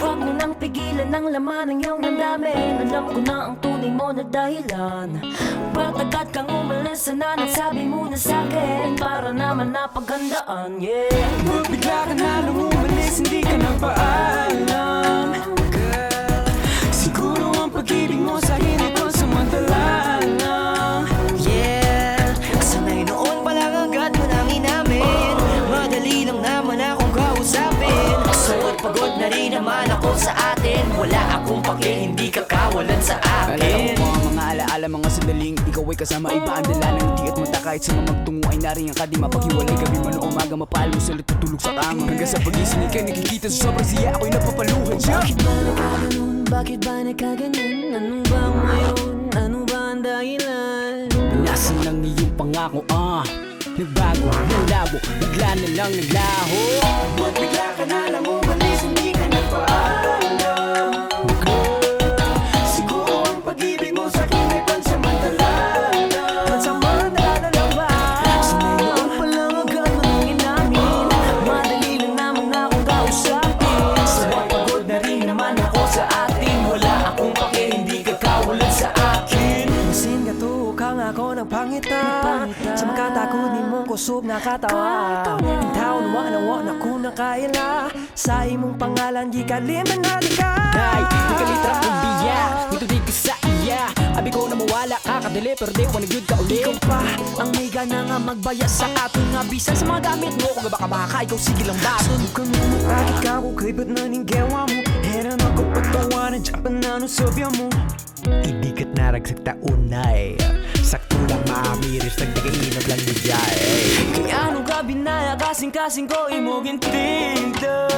Huwag mo nang pigilan ang laman ng iyong damdamin. Alam ko na ang tunay mo na dahilan. Ba't agad kang umalis sana nagsabi mo na sa'kin Para naman napaghandaan, yeah. Bigla ka na nang umalis, hindi ka nagpaalam sa atin Wala akong pake, hindi ka kawalan sa Alam akin mo ang mga alaala, mga sandaling Ikaw ay kasama iba ang dala ng hindi at mata Kahit sa mga magtungo ay nariyan ka Di mapaghiwalay gabi man o umaga Mapalo sa tutulog sa kama Hanggang sa pagising ikay nakikita sa sobrang siya Ako'y napapaluhan siya Bakit ba nagkaganon? Bakit ba nagkaganon? Anong ba ngayon? Ano ba ang dahilan? Nasaan ang iyong pangako ah Nagbago, nalabo, bigla na lang naglaho Ba't bigla ka na lang umalis, pangita. Sa makatakot ni mong kusog na katawa. Ang tao na wala na ko na kaila. Sa imong pangalan, di kaliman na di ka Nay, di ka litra kong biya Ito di ka sa iya. Abi ko na mawala kakadali Pero di ko nagyud ka uli. Ikaw pa, ang may gana nga magbaya sa aton nga bisan. Sa mga gamit mo, kung baka baka ikaw sige lang ba? Subukan mo makakit ka ko kay ba't na ning gawa mo. Hera na ko pagtawanan, dyan pa na no sobya mo. Ibigat na ragsak taunay Sakto lang maamiris Nagdagainap lang ni Jai Kaya anong ka binaya, kasing-kasing ko imugin tinto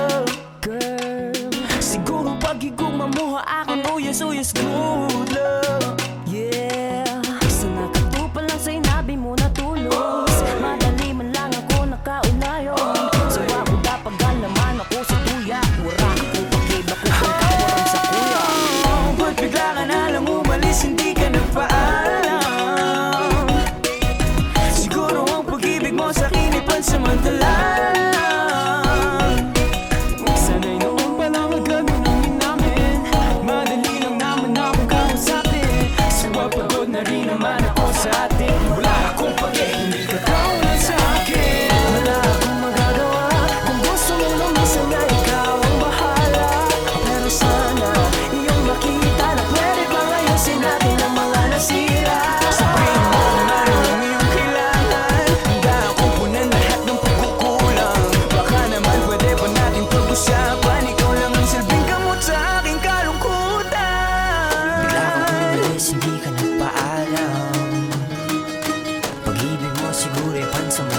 naman Pag-ibig mo